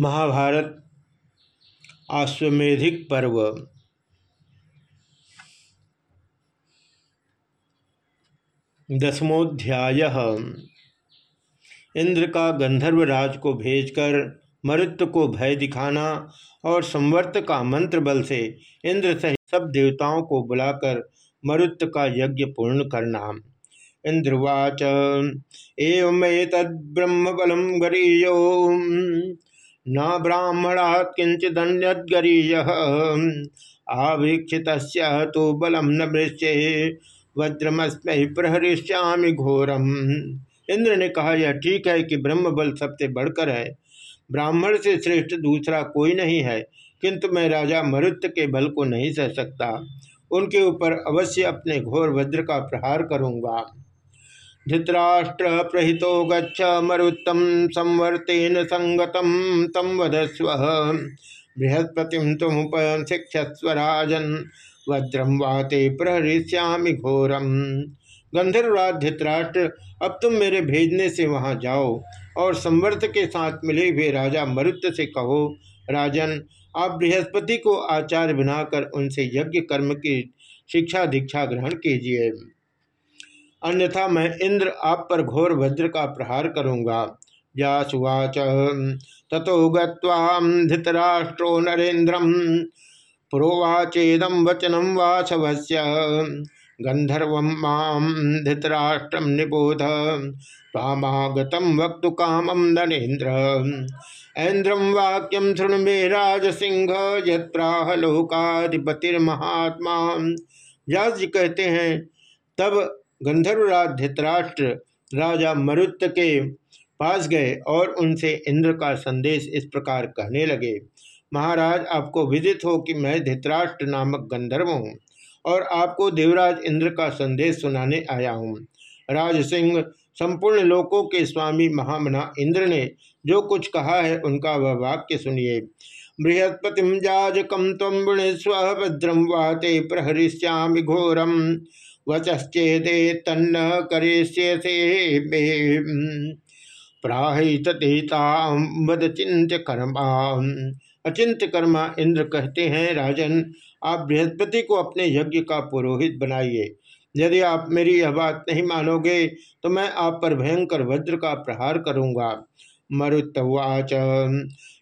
महाभारत आश्वेधिक पर्व। दसमोध्याय इंद्र का गंधर्वराज को भेजकर मरुत्व को भय दिखाना और संवर्त का मंत्र बल से इंद्र सहित सब देवताओं को बुलाकर मरुत्व का यज्ञ पूर्ण करना। इंद्रवाच एवं बलम गरीयो। न ब्राह्मणा किंचिदन्यदरीय आवीक्षित तो बलम न मृत्य वज्रमस्म प्रहरिष्यामि घोरम इंद्र ने कहा, यह ठीक है कि ब्रह्म बल सबसे बढ़कर है। ब्राह्मण से श्रेष्ठ दूसरा कोई नहीं है, किंतु मैं राजा मरुत के बल को नहीं सह सकता। उनके ऊपर अवश्य अपने घोर वज्र का प्रहार करूँगा। धृतराष्ट्र प्रहितो गच्छ मरुत्तम संवर्तेन संगतम तम वधस्व बृहस्पति तुम शिक्षस्वराजन वज्रम वाते प्रहरिष्यामि घोरम गंधर्वराज धृतराष्ट्र, अब तुम मेरे भेजने से वहाँ जाओ और संवर्त के साथ मिले हुए राजा मरुत से कहो, राजन, आप बृहस्पति को आचार्य बनाकर उनसे यज्ञ कर्म की शिक्षा दीक्षा ग्रहण कीजिए। अन्यथा मैं इंद्र आप पर घोर वज्र का प्रहार करूँगा। व्यासुवाच तथो गतराष्ट्रो नरेन्द्रम प्रोवाचेदम वचनम वासवस्य गंधर्व धृतराष्ट्रम निबोध तामागत वक्त कामम नरेन्द्र ऐन्द्रम वाक्यम शृणु मे राजसिंह, यत्राह लोकाधिपतिर्महात्मा। व्यास जी कहते हैं, तब गंधर्वराज धृतराष्ट्र राजा मरुत के पास गए और उनसे इंद्र का संदेश इस प्रकार कहने लगे, महाराज, आपको विदित हो कि मैं धृतराष्ट्र नामक गंधर्व हूँ और आपको देवराज इंद्र का संदेश सुनाने आया हूँ। राज सिंह, संपूर्ण लोकों के स्वामी महामना इंद्र ने जो कुछ कहा है उनका वह वाक्य सुनिए। बृहस्पति जाजकम तम स्व भद्रम वाते प्रहरिष्यामि घोरम वचश्चेदे तन्न करिष्यसे प्राहिततामद चिंत्य कर्मा। अचिंत्य कर्मा इंद्र कहते हैं, राजन, आप बृहस्पति को अपने यज्ञ का पुरोहित बनाइए। यदि आप मेरी यह बात नहीं मानोगे तो मैं आप पर भयंकर वज्र का प्रहार करूँगा। मरुतवाच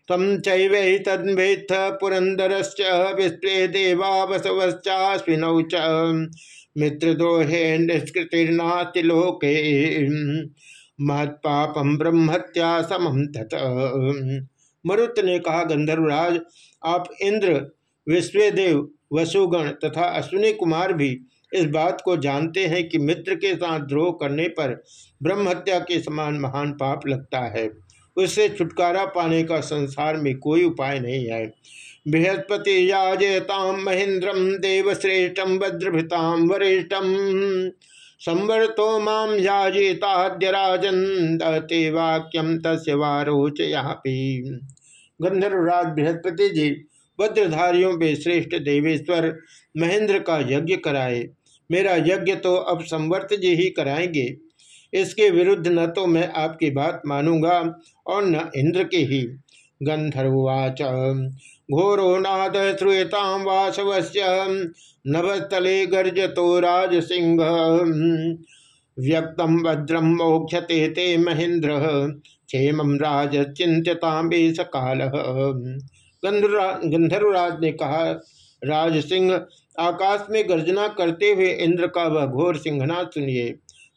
तम चैवेथ पुरंदरश्च विश्वे देवा बसवश्चाश्विनौ च। मित्रदोहे निष्कृतिर्नाति लोके। महत्पापम ब्रह्मत्या समम तत। मरुत ने कहा, गंधर्वराज, आप इंद्र, विश्वेदेव, वसुगण तथा अश्विनी कुमार भी इस बात को जानते हैं कि मित्र के साथ द्रोह करने पर ब्रह्महत्या के समान महान पाप लगता है। उससे छुटकारा पाने का संसार में कोई उपाय नहीं है। बृहस्पति याजयताम महेंद्रम देवश्रेष्ठम, वज्रभृताम वरिष्ठम। संवर्तो माम याजेताद्य राजन, दते वाक्यम तस्य वारोचयापि गंधर्वराज बृहस्पति जी वज्रधारियों में श्रेष्ठ देवेश्वर महेंद्र का यज्ञ कराए। मेरा यज्ञ तो अब संवर्त जी ही कराएँगे। इसके विरुद्ध न तो मैं आपकी बात मानूँगा और न इंद्र के ही। गंधर्ववाच, घोरो नाद श्रूयताम वासवस्य नभस्थले गर्जतो राज सिंह व्यक्तम वज्रम मोक्षते ते महेंद्र क्षेम राज चिंत्यताम गंधर्वराज ने कहा राज सिंह आकाश में गर्जना करते हुए इंद्र का वह घोर सिंहनाथ सुनिए।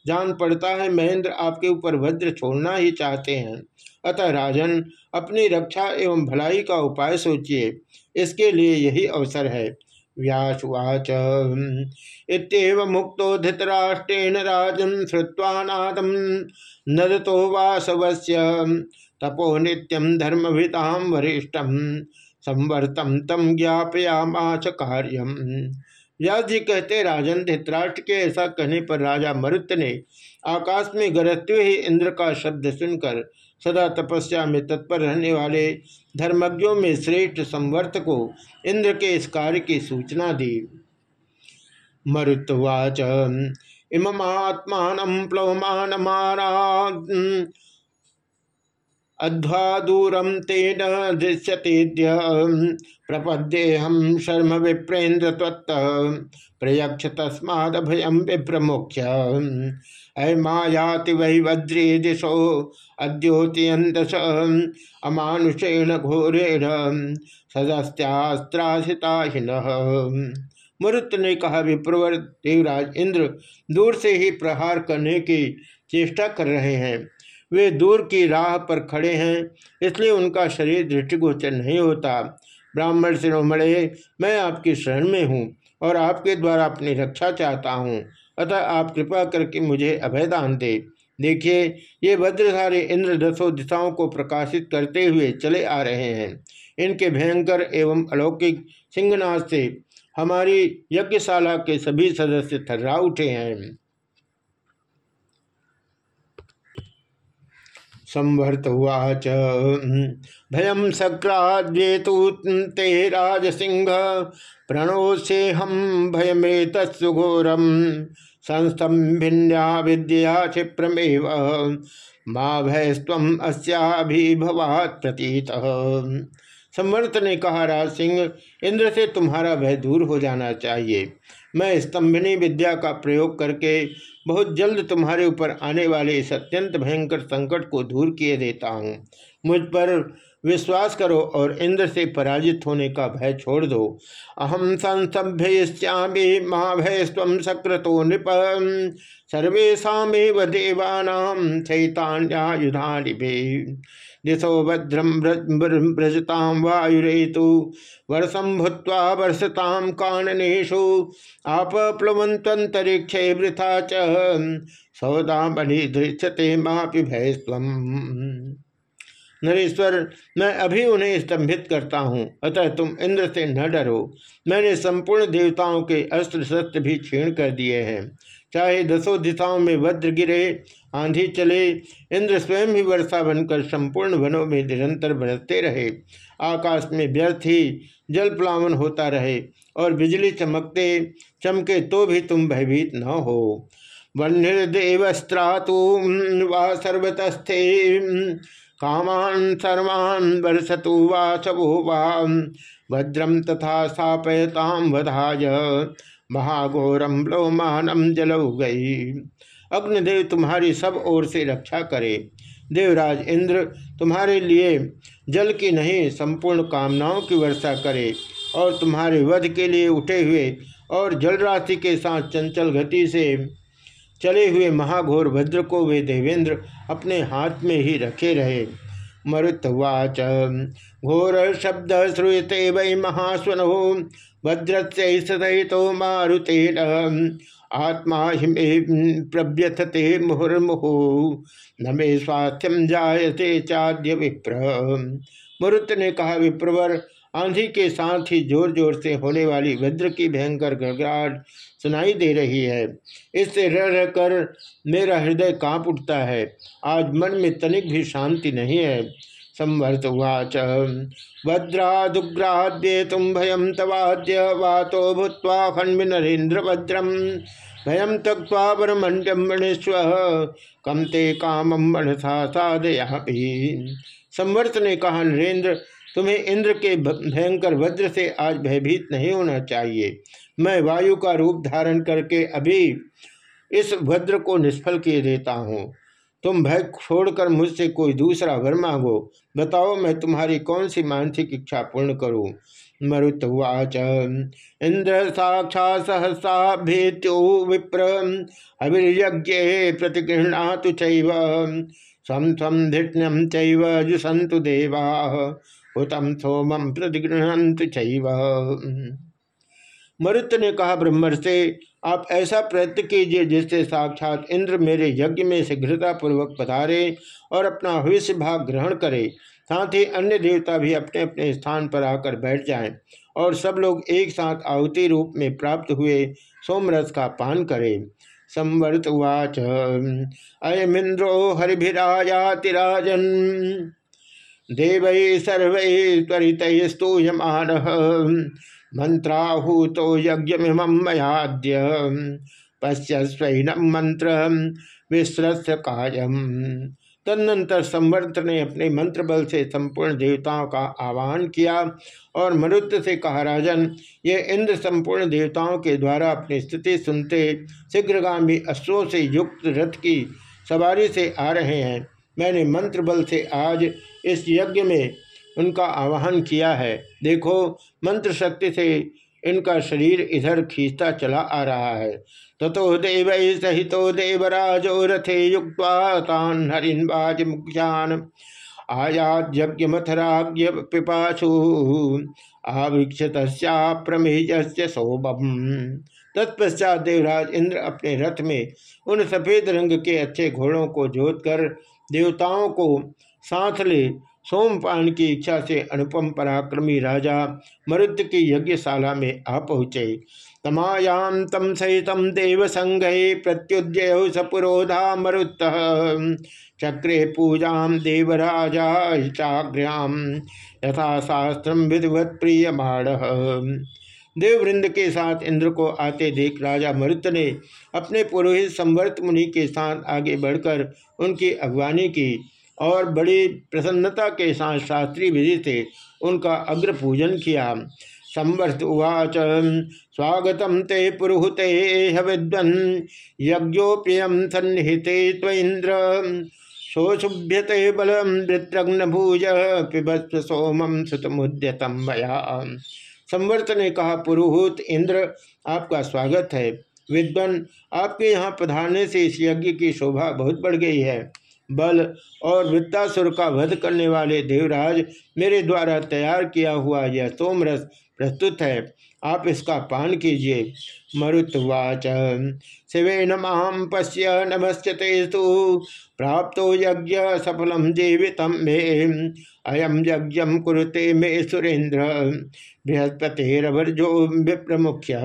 जान पड़ता है, महेंद्र आपके ऊपर वज्र छोड़ना ही चाहते हैं। अतः राजन, अपनी रक्षा एवं भलाई का उपाय सोचिए। इसके लिए यही अवसर है। व्यासुवाच इतव मुक्तो धृतराष्ट्रेण राजन श्रुवानादम नदतो वासवस्य तपो नित्यम धर्मभिताम वरिष्ठम। संवर्तम तम ज्ञापयामाच कार्यम। व्यास जी कहते, राजन, धृतराष्ट्र के ऐसा कहने पर राजा मरुत ने आकाश में गरजते ही इंद्र का शब्द सुनकर सदा तपस्या में तत्पर रहने वाले धर्मज्ञों में श्रेष्ठ संवर्त को इंद्र के इस कार्य की सूचना दी। मरुत्वाच इमत्मान प्लवमान अध्वा दूरम तेन दृश्यतेद्य प्रपद्येहम शर्म विप्रेन्द्र त्वत्त प्रयक्ष तस्माद भयम विप्रमुख्य। अय मायाति वही वज्रे दिशो अद्योतियंतस अमानुषेण घोरेण सदस्त्रासिताहिन मरुत ने कहा विप्रवर देवराज, इंद्र दूर से ही प्रहार करने की चेष्टा कर रहे हैं। वे दूर की राह पर खड़े हैं, इसलिए उनका शरीर दृष्टिगोचर नहीं होता। ब्राह्मण शिरोमणे मैं आपकी शरण में हूँ और आपके द्वारा अपनी रक्षा चाहता हूँ। अतः आप कृपा करके मुझे अभयदान दे। देखिए, ये वज्रधारी इंद्र दसों दिशाओं को प्रकाशित करते हुए चले आ रहे हैं। इनके भयंकर एवं अलौकिक सिंहनाथ से हमारी यज्ञशाला के सभी सदस्य थर्रा उठे हैं। संवर्तवाच भयम सक्राद्येतु ते राज सिंह प्रणोसे हम भयमे तत्सुघोरम संस्थम भिन्या विद्या क्षिप्रमेव। माँ भयस्व अस्याभिभवात प्रतीत। संवर्त ने कहा, राज सिंह, इंद्र से तुम्हारा भय दूर हो जाना चाहिए। मैं स्तंभनी विद्या का प्रयोग करके बहुत जल्द तुम्हारे ऊपर आने वाले इस अत्यंत भयंकर संकट को दूर किए देता हूँ। मुझ पर विश्वास करो और इंद्र से पराजित होने का भय छोड़ दो। अहम संसभ्यश्यामी महाभय स्व सक्रतो नृप सर्वेशा देवानाम चैतान्यायुधानि दिशो भद्रम व्रजताम वायुरेतु। वर्षम भूत्वा वर्षताम काननेशु आप प्लवंतरिक्षे वृथा च। सौदा बलि दृश्यते मापि भयस्व नरेश्वर, मैं अभी उन्हें स्तंभित करता हूँ। अतः तुम इंद्र से न डरो। मैंने संपूर्ण देवताओं के अस्त्र शस्त्र भी छीण कर दिए हैं। चाहे दसों दिशाओं में वज्र गिरे, आंधी चले, इंद्र स्वयं ही वर्षा बनकर संपूर्ण वनों में निरंतर बरसते रहे। आकाश में व्यर्थ ही जल प्लावन होता रहे और बिजली चमकते, चमके तो भी तुम भयभीत न हो। वन्यदेवस्त्रातु वा सर्वतस्थे कामान सर्वान् वर्षतु वासवो वा भद्रम तथा स्थापयताम वधाय। महाघोरम लोमानम जलऊ गई अग्निदेव तुम्हारी सब ओर से रक्षा करे। देवराज इंद्र तुम्हारे लिए जल की नहीं, संपूर्ण कामनाओं की वर्षा करे और तुम्हारे वध के लिए उठे हुए और जलराशि के साथ चंचल गति से चले हुए महाघोर भद्र को वे देवेंद्र अपने हाथ में ही रखे रहे। मरुतवाच। घोर शब्द श्रूयते वै महास्वन भद्रस्य तो मारुतेन। आत्मा हिमे प्रव्यथते मुहुर्मुहु, न मे स्वास्थ्यम जायते चाद्य विप्र। मरुत ने कहा, विप्रवर आंधी के साथ ही ज़ोर ज़ोर से होने वाली वज्र की भयंकर गड़गड़ाहट सुनाई दे रही है। इससे रह रह कर मेरा हृदय काँप उठता है। आज मन में तनिक भी शांति नहीं है। संवर्त उवाच भद्रादुग्राद्ये तुम भयम तवाद्य वातो भूत्वा खंड नरेन्द्र भद्रम भयम त्यक्वा वरमंडम मणिस्व कम ते कामम मनसा साधया संवर्त ने कहा नरेंद्र तुम्हें इंद्र के भयंकर वज्र से आज भयभीत नहीं होना चाहिए। मैं वायु का रूप धारण करके अभी इस वज्र को निष्फल किए देता हूँ। तुम भय छोड़कर मुझसे कोई दूसरा वर मांगो। बताओ मैं तुम्हारी कौन सी मानसिक इच्छा पूर्ण करूँ? मरुतवाच इंद्र साक्षा सहसा भेत्यो विप्र। अभिर्यज्ञ प्रतिगृहणातु चैव। सम सम चैव जुसंतु देवा। हुतम सोमम प्रतिगृहंत मरुत ने कहा ब्रह्मर से आप ऐसा प्रयत्न कीजिए जिससे साक्षात इंद्र मेरे यज्ञ में शीघ्रतापूर्वक पधारे और अपना भविष्य भाग ग्रहण करे साथ ही अन्य देवता भी अपने अपने स्थान पर आकर बैठ जाएँ और सब लोग एक साथ आहुति रूप में प्राप्त हुए सोमरस का पान करें संवर्त उवाच अयमिंद्रो हरिभिरायातिराजन देव सर्व त्वरित स्तूयमान यज्ञमिम मयाद्य। पश्य स्वैनम मंत्र विश्रस्य कायम। तदनंतर संवर्त ने अपने मंत्र बल से संपूर्ण देवताओं का आह्वान किया और मरुत से कहा, राजन, ये इंद्र संपूर्ण देवताओं के द्वारा अपनी स्थिति सुनते शीघ्रगामी अश्वों से युक्त रथ की सवारी से आ रहे हैं। मैंने मंत्र बल से आज इस यज्ञ में उनका आवाहन किया है। देखो मंत्र शक्ति से इनका शरीर इधर खींचता चला आ रहा है। ततो देव सहितो देवराजो रथे युक्तान हरिन्वाज मुख्यान। आयात यज्ञमथराज्ञ पिपाशु आवीक्षत प्रमेय शोभम तत्पश्चात देवराज इंद्र अपने रथ में उन सफ़ेद रंग के अच्छे घोड़ों को जोत कर देवताओं को साथ ले सोमपान की इच्छा से अनुपम पराक्रमी राजा मरुत की यज्ञशाला में आ पहुँचे। तमायाम तम सहित देव संघे प्रत्युदय सपुरोधा मरुत चक्रे पूजा देवराजा चाग्र्याम यथा शास्त्र विधिवत प्रियमाण देववृंद के साथ इंद्र को आते देख राजा मरुत ने अपने पुरोहित संवर्त मुनि के साथ आगे बढ़कर उनकी अगवानी की और बड़ी प्रसन्नता के साथ शास्त्रीय विधि से उनका अग्र पूजन किया। संवर्त उवाच स्वागत ते पुरुहते हविद्वन यज्ञोप्यम सन्निहिते त्वेन्द्र शोशुभ्यते बलम वृत्रग्न भूज पिबस्व सोमम सुतमुद्यतम मया। संवर्त ने कहा, पुरोहित इंद्र, आपका स्वागत है। विद्वन, आपके यहाँ पधारने से इस यज्ञ की शोभा बहुत बढ़ गई है। बल और वृत्तासुर का वध करने वाले देवराज मेरे द्वारा तैयार किया हुआ यह सोमरस प्रस्तुत है। आप इसका पान कीजिए। मरुतवाच शिवेन माम पश्य नमस्ते स्तु। प्राप्त यज्ञ सफलम जीवित मे। अयम यज्ञ कुरुते मे सुरेंद्र बृहस्पतिरवर्जो विप्रमुख्य।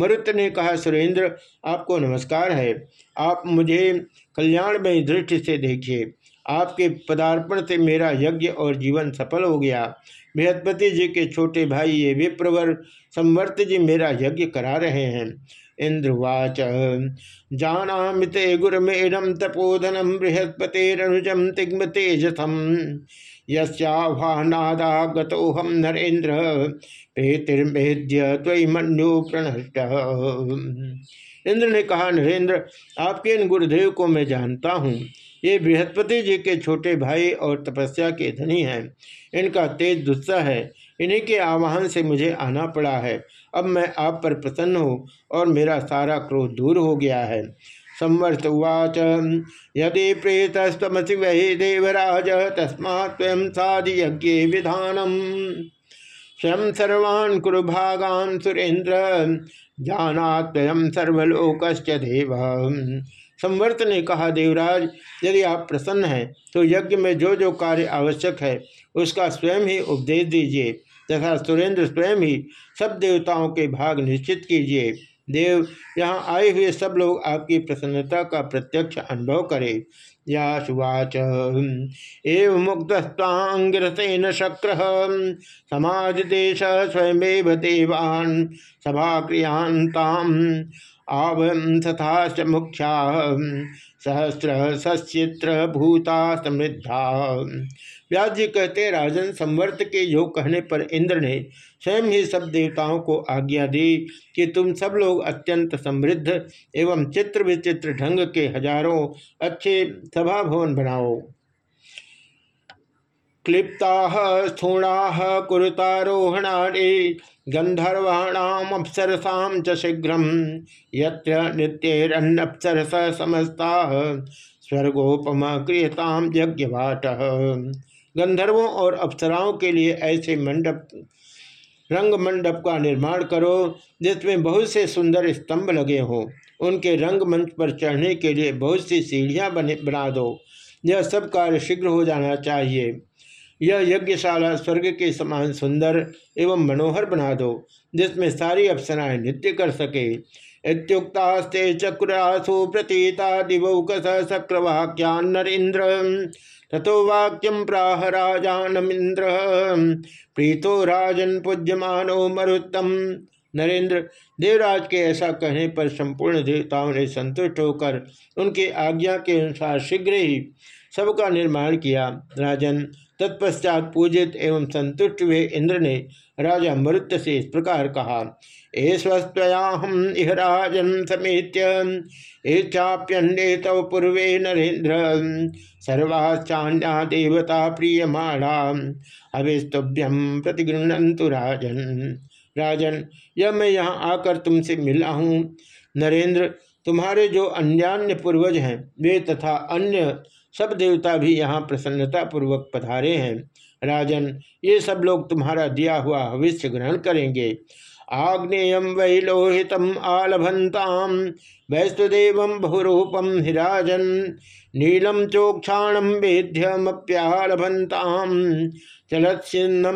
मरुत ने कहा सुरेंद्र आपको नमस्कार है। आप मुझे कल्याण में दृष्टि से देखिए। आपके पदार्पण से मेरा यज्ञ और जीवन सफल हो गया। बृहस्पति जी के छोटे भाई ये विप्रवर संवर्त जी मेरा यज्ञ करा रहे हैं। इंद्रवाच जानामिते गुरमेरम तपोधनम बृहस्पतिरनुजम तिग्म तेजसम गतोहम नरेन्द्र, प्रेतिर्मेद्य त्वयि मनु प्रणष्ट। इंद्र ने कहा, नरेंद्र, आपके इन गुरुदेव को मैं जानता हूँ। ये बृहस्पति जी के छोटे भाई और तपस्या के धनी हैं। इनका तेज दुस्सा है। इन्हीं के आवाहन से मुझे आना पड़ा है। अब मैं आप पर प्रसन्न हूँ और मेरा सारा क्रोध दूर हो गया है। संवर्त उवाच, यदि प्रेतस्तमसि वही देवराज तस्मा स्वयं साधि यज्ञ विधानम। स्वयं सर्वान् कुरु सुरेंद्र जानात्वयम सर्वलोक देव। संवर्त ने कहा, देवराज, यदि आप प्रसन्न हैं तो यज्ञ में जो जो कार्य आवश्यक है, उसका स्वयं ही उपदेश दीजिए, तथा सुरेंद्र स्वयं ही सब देवताओं के भाग निश्चित कीजिए। देव, यहाँ आए हुए सब लोग आपकी प्रसन्नता का प्रत्यक्ष अनुभव करें। या सुवाच एव मुक्तस्तांगिरसेन शक्र, समाज देश स्वयं देवान सभा क्रियांताम तथा मुख्या, सहस्र सचित्र भूता समृद्धा व्यास जी कहते राजन संवर्त के योग कहने पर इंद्र ने स्वयं ही सब देवताओं को आज्ञा दी कि तुम सब लोग अत्यंत समृद्ध एवं चित्र विचित्र ढंग के हज़ारों अच्छे सभा भवन बनाओ। क्लिप्ता स्थूणा कुरुतारोहणारे गंधर्वाणाम अप्सरसाम च शीघ्र समस्ता स्वर्गोपम क्रियताम यज्ञवाट। गंधर्वों और अप्सराओं के लिए ऐसे मंडप रंग मंडप का निर्माण करो, जिसमें बहुत से सुंदर स्तंभ लगे हों। उनके रंग मंच पर चढ़ने के लिए बहुत सी सीढ़ियाँ बने, बना दो। यह सब कार्य शीघ्र हो जाना चाहिए। यह यज्ञशाला स्वर्ग के समान सुंदर एवं मनोहर बना दो, जिसमें सारी अप्सराएँ नृत्य कर सके। इतुक्तास्ते चक्रासु प्रतीता दिवौकस शक्रवाक्यान्नरेन्द्र तथो वाक्यम प्राह राजानमिंद्र प्रीतो राजन पूज्यमानो मरुत्तम। नरेंद्र देवराज के ऐसा कहने पर संपूर्ण देवताओं ने संतुष्ट होकर उनके आज्ञा के अनुसार शीघ्र ही सबका निर्माण किया। राजन तत्पश्चात पूजित एवं संतुष्ट हुए इंद्र ने राजा मरुत से इस प्रकार कहा एस्वस्त्वयाहम इह राजन समेत्य। तव पूर्वे नरेन्द्र। सर्वाचान्या देवता प्रियमाणा। अभिस्तुभ्यम प्रतिगृहंतु राजन। राजन, यह मैं यहाँ आकर तुमसे मिला हूँ। नरेंद्र तुम्हारे जो अन्यान्य पूर्वज हैं, वे तथा अन्य सब देवता भी यहाँ प्रसन्नता पूर्वक पधारे हैं। राजन, ये सब लोग तुम्हारा दिया हुआ भविष्य ग्रहण करेंगे। आग्नेय वै लोहित आलभंताम वैस्तुदेव बहुरूपम हिराजन नीलम चोक्षाणम वेद्यमप्यालभंताम चलत्म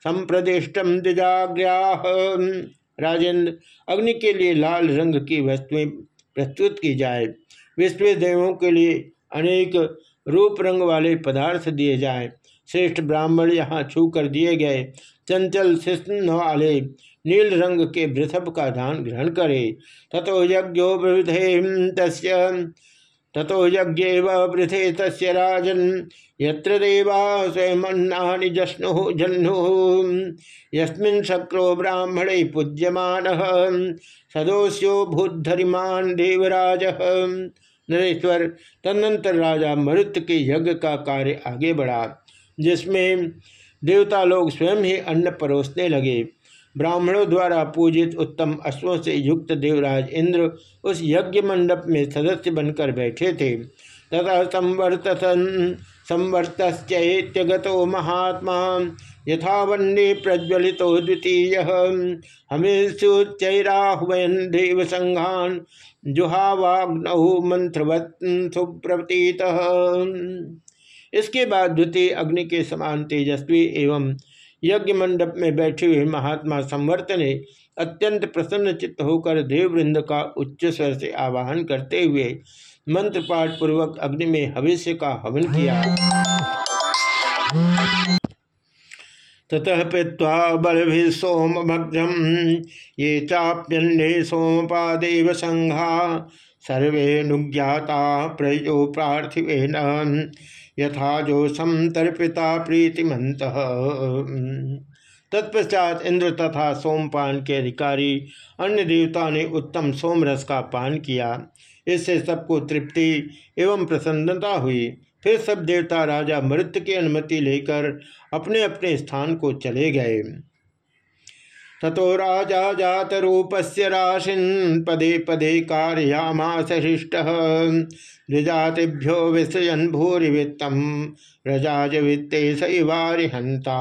संप्रदिष्टम द्विजाग्राह राजेंद्र, अग्नि के लिए लाल रंग की वस्तुएँ प्रस्तुत की जाए। विश्व देवों के लिए अनेक रूप रंग वाले पदार्थ दिए जाए। श्रेष्ठ ब्राह्मण यहाँ छू कर दिए गए। चंचल शिष्ण वाले नील रंग के वृषभ का दान ग्रहण करे। तथो यज्ञो वृधे तस्य तथो यज्ञ वृथे तस्य राजन। यत्र देवा स्वयं जश्नु जह्नु। यस्मिन् शक्रो ब्राह्मणे पूज्यमान। सदोष्यो भूधरिमान देवराज। नरेश्वर तदनंतर राजा मरुत के यज्ञ का कार्य आगे बढ़ा, जिसमें देवता लोग स्वयं ही अन्न परोसने लगे। ब्राह्मणों द्वारा पूजित उत्तम अश्वों से युक्त देवराज इंद्र उस यज्ञ मंडप में सदस्य बनकर बैठे थे। तथा संवर्तन संवर्तश्चैत्यगतो महात्मा यथा प्रज्वलित द्वितीय। हमेशुच्चैराहवयन देव संघान जुहावाग्नहु मंत्रवत सुप्रतीत। इसके बाद द्वितीय अग्नि के समान तेजस्वी एवं यज्ञ मंडप में बैठे हुए महात्मा संवर्त ने अत्यंत प्रसन्न चित्त होकर देववृंद का उच्च स्वर से आवाहन करते हुए मंत्र पाठ पूर्वक अग्नि में हविष्य का हवन किया। ततः पीवा बल सोम भग्रम ये चाप्यन्ने सोमपादेव संघा। सर्वे नुज्ञाता प्रयो पार्थिवेन यथा जो समर्पिता प्रीतिमंत तत्पश्चात इंद्र तथा सोमपान के अधिकारी, अन्य देवता ने उत्तम सोमरस का पान किया। इससे सबको तृप्ति एवं प्रसन्नता हुई। फिर सब देवता राजा मृत्य की अनुमति लेकर अपने अपने स्थान को चले गए। ततो राजा जात रूपस्य राशिन पदे पदे कार्यामास हृष्ट। भूरि वित्तम रजाज वित्ते सैवारि हंता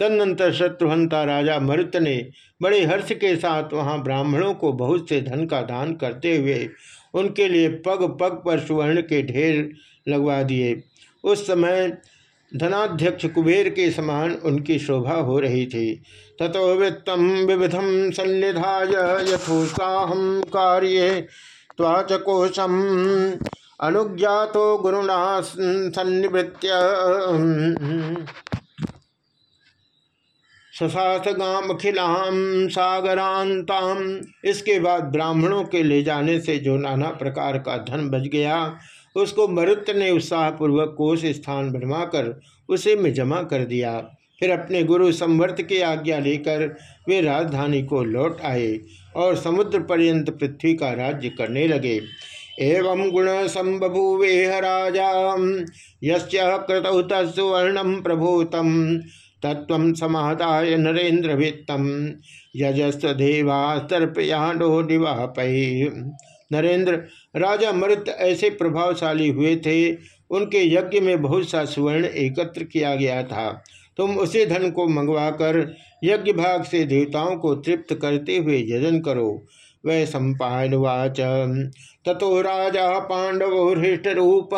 तदनंतर शत्रुहंता राजा मरुत ने बड़े हर्ष के साथ वहाँ ब्राह्मणों को बहुत से धन का दान करते हुए उनके लिए पग पग पर सुवर्ण के ढेर लगवा दिए। उस समय धनाध्यक्ष कुबेर के समान उनकी शोभा हो रही थी। ततो वित्तम विविधम सन्निधाय यथोत्साहम कार्य त्वाचकोशम अनुज्ञातो गुरुना सन्निवृत्य ससासगाम खिलाम, सागरांताम। इसके बाद ब्राह्मणों के ले जाने से जो नाना प्रकार का धन बच गया, उसको मरुत ने उत्साहपूर्वक कोष स्थान बनवाकर उसे में जमा कर दिया। फिर अपने गुरु संवर्त की आज्ञा लेकर वे राजधानी को लौट आए और समुद्र पर्यंत पृथ्वी का राज्य करने लगे। एवं गुण संबभूवेह राजा यृतौ तत्सुवर्णम प्रभूतम। तत्व समादाय नरेन्द्र वित्तम यजस्व देवा तर्पयानो निवापय नरेंद्र राजा मृत ऐसे प्रभावशाली हुए थे, उनके यज्ञ में बहुत सा सुवर्ण एकत्र किया गया था। तुम उसी धन को मंगवाकर यज्ञ भाग से देवताओं को तृप्त करते हुए यजन करो। वै सम्पावाच ततो राजा पांडव हृष्ट रूप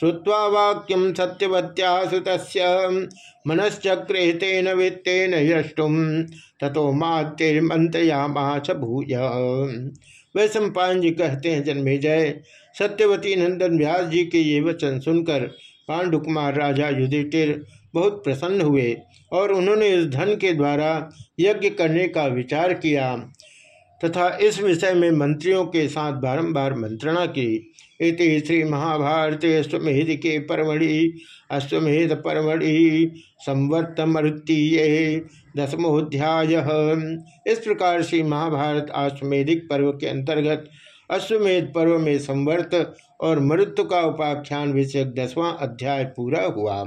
श्रुवा वाक्यम सत्यवत्यासुत मनश्चक्रे तेन वित्तेन यष्टुम ततो मातेर्मंत्रयामास भूय। वै सम्पान जी कहते हैं, जन्मे जय। सत्यवती नंदन व्यास जी के ये वचन सुनकर पांडुकुमार राजा युधिष्ठिर बहुत प्रसन्न हुए और उन्होंने इस धन के द्वारा यज्ञ करने का विचार किया। तथा इस विषय में मंत्रियों के साथ बारंबार मंत्रणा की। इति श्री महाभारत अश्वमेध के परमढ़ि, अश्वमेध परमढ़ि संवर्त मरुतीय दसमोध्याय इस प्रकार से महाभारत अश्वमेधिक पर्व के अंतर्गत अश्वमेध पर्व में संवर्त और मृत्यु का उपाख्यान विषयक दसवां अध्याय पूरा हुआ।